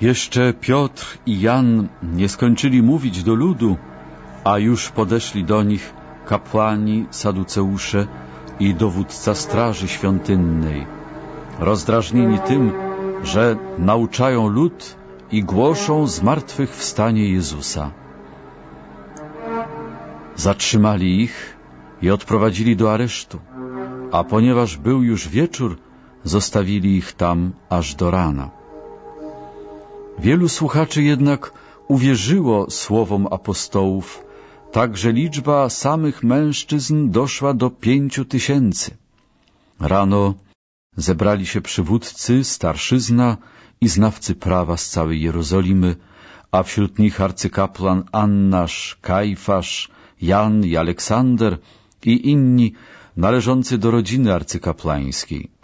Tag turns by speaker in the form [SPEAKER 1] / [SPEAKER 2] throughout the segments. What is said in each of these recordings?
[SPEAKER 1] Jeszcze Piotr i Jan nie skończyli mówić do ludu, a już podeszli do nich kapłani, saduceusze i dowódca straży świątynnej, rozdrażnieni tym, że nauczają lud i głoszą zmartwychwstanie Jezusa. Zatrzymali ich i odprowadzili do aresztu, a ponieważ był już wieczór, zostawili ich tam aż do rana. Wielu słuchaczy jednak uwierzyło słowom apostołów, tak że liczba samych mężczyzn doszła do pięciu tysięcy. Rano zebrali się przywódcy, starszyzna i znawcy prawa z całej Jerozolimy, a wśród nich arcykapłan Annasz, Kajfasz, Jan i Aleksander i inni należący do rodziny arcykapłańskiej.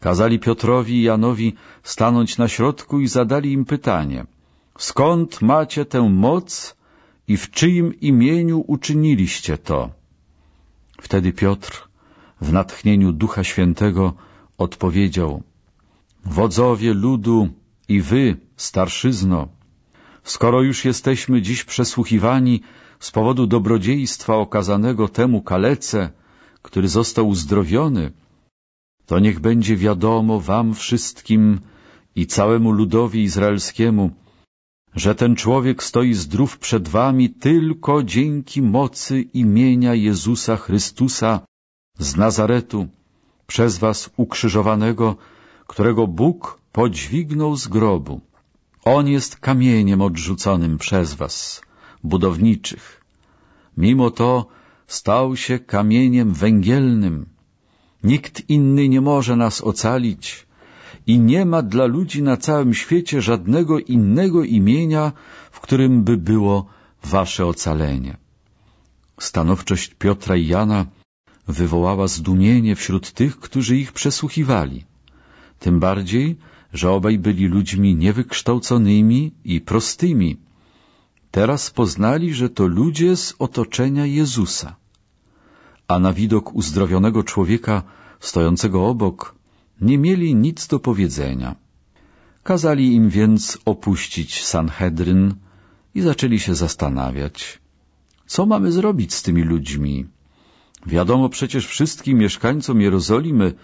[SPEAKER 1] Kazali Piotrowi i Janowi stanąć na środku i zadali im pytanie — skąd macie tę moc i w czyim imieniu uczyniliście to? Wtedy Piotr w natchnieniu Ducha Świętego odpowiedział — wodzowie ludu i wy, starszyzno, skoro już jesteśmy dziś przesłuchiwani z powodu dobrodziejstwa okazanego temu kalece, który został uzdrowiony, to niech będzie wiadomo wam wszystkim i całemu ludowi izraelskiemu, że ten człowiek stoi zdrów przed wami tylko dzięki mocy imienia Jezusa Chrystusa z Nazaretu, przez was ukrzyżowanego, którego Bóg podźwignął z grobu. On jest kamieniem odrzuconym przez was, budowniczych. Mimo to stał się kamieniem węgielnym, Nikt inny nie może nas ocalić i nie ma dla ludzi na całym świecie żadnego innego imienia, w którym by było wasze ocalenie. Stanowczość Piotra i Jana wywołała zdumienie wśród tych, którzy ich przesłuchiwali. Tym bardziej, że obaj byli ludźmi niewykształconymi i prostymi. Teraz poznali, że to ludzie z otoczenia Jezusa a na widok uzdrowionego człowieka stojącego obok nie mieli nic do powiedzenia. Kazali im więc opuścić Sanhedryn i zaczęli się zastanawiać, co mamy zrobić z tymi ludźmi. Wiadomo przecież wszystkim mieszkańcom Jerozolimy,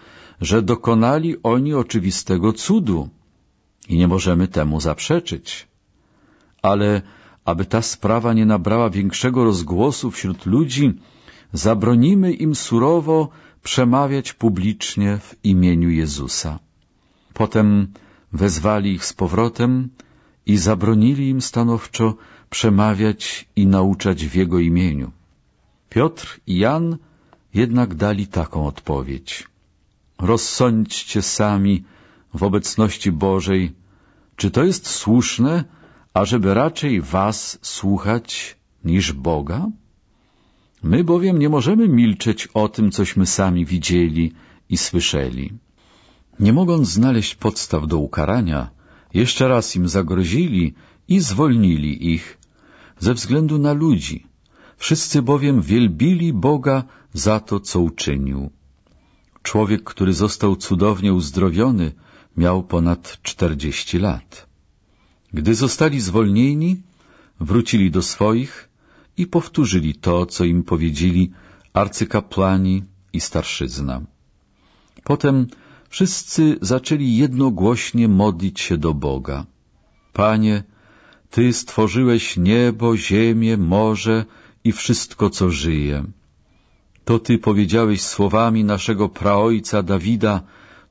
[SPEAKER 1] że dokonali oni oczywistego cudu i nie możemy temu zaprzeczyć. Ale aby ta sprawa nie nabrała większego rozgłosu wśród ludzi, zabronimy im surowo przemawiać publicznie w imieniu Jezusa. Potem wezwali ich z powrotem i zabronili im stanowczo przemawiać i nauczać w Jego imieniu. Piotr i Jan jednak dali taką odpowiedź. Rozsądźcie sami w obecności Bożej, czy to jest słuszne, ażeby raczej was słuchać niż Boga? My bowiem nie możemy milczeć o tym, cośmy sami widzieli i słyszeli. Nie mogąc znaleźć podstaw do ukarania, jeszcze raz im zagrozili i zwolnili ich ze względu na ludzi. Wszyscy bowiem wielbili Boga za to, co uczynił. Człowiek, który został cudownie uzdrowiony, miał ponad czterdzieści lat. Gdy zostali zwolnieni, wrócili do swoich i powtórzyli to, co im powiedzieli arcykapłani i starszyzna. Potem wszyscy zaczęli jednogłośnie modlić się do Boga. Panie, Ty stworzyłeś niebo, ziemię, morze i wszystko, co żyje. To Ty powiedziałeś słowami naszego praojca Dawida,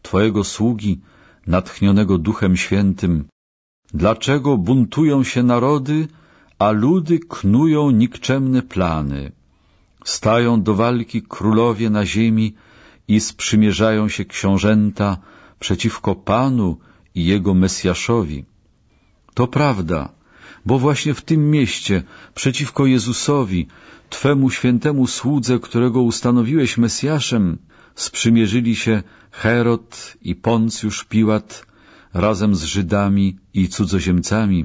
[SPEAKER 1] Twojego sługi, natchnionego Duchem Świętym. Dlaczego buntują się narody, a ludy knują nikczemne plany. Stają do walki królowie na ziemi i sprzymierzają się książęta przeciwko Panu i Jego Mesjaszowi. To prawda, bo właśnie w tym mieście, przeciwko Jezusowi, Twemu świętemu słudze, którego ustanowiłeś Mesjaszem, sprzymierzyli się Herod i Poncjusz Piłat razem z Żydami i cudzoziemcami,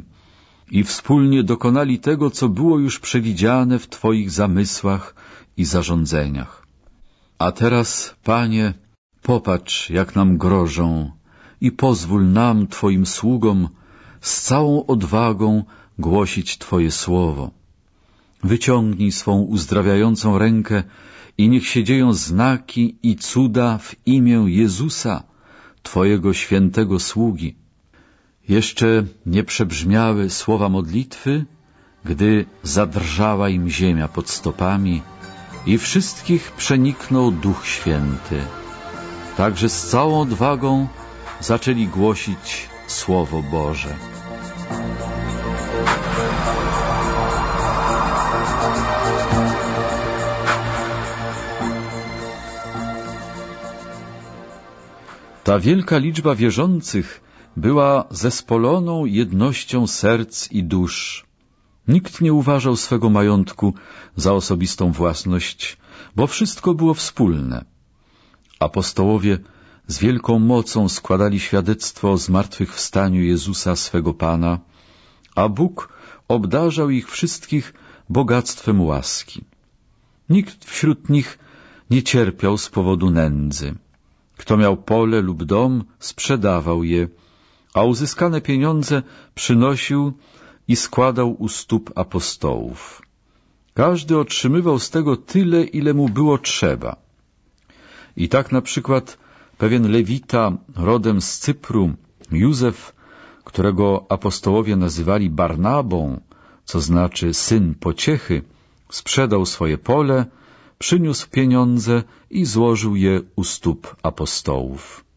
[SPEAKER 1] i wspólnie dokonali tego, co było już przewidziane w Twoich zamysłach i zarządzeniach. A teraz, Panie, popatrz, jak nam grożą i pozwól nam, Twoim sługom, z całą odwagą głosić Twoje słowo. Wyciągnij swą uzdrawiającą rękę i niech się dzieją znaki i cuda w imię Jezusa, Twojego świętego sługi. Jeszcze nie przebrzmiały słowa modlitwy, gdy zadrżała im ziemia pod stopami i wszystkich przeniknął Duch Święty. Także z całą odwagą zaczęli głosić Słowo Boże. Ta wielka liczba wierzących była zespoloną jednością serc i dusz. Nikt nie uważał swego majątku za osobistą własność, bo wszystko było wspólne. Apostołowie z wielką mocą składali świadectwo o zmartwychwstaniu Jezusa swego Pana, a Bóg obdarzał ich wszystkich bogactwem łaski. Nikt wśród nich nie cierpiał z powodu nędzy. Kto miał pole lub dom, sprzedawał je, a uzyskane pieniądze przynosił i składał u stóp apostołów. Każdy otrzymywał z tego tyle, ile mu było trzeba. I tak na przykład pewien lewita rodem z Cypru, Józef, którego apostołowie nazywali Barnabą, co znaczy syn pociechy, sprzedał swoje pole, przyniósł pieniądze i złożył je u stóp apostołów.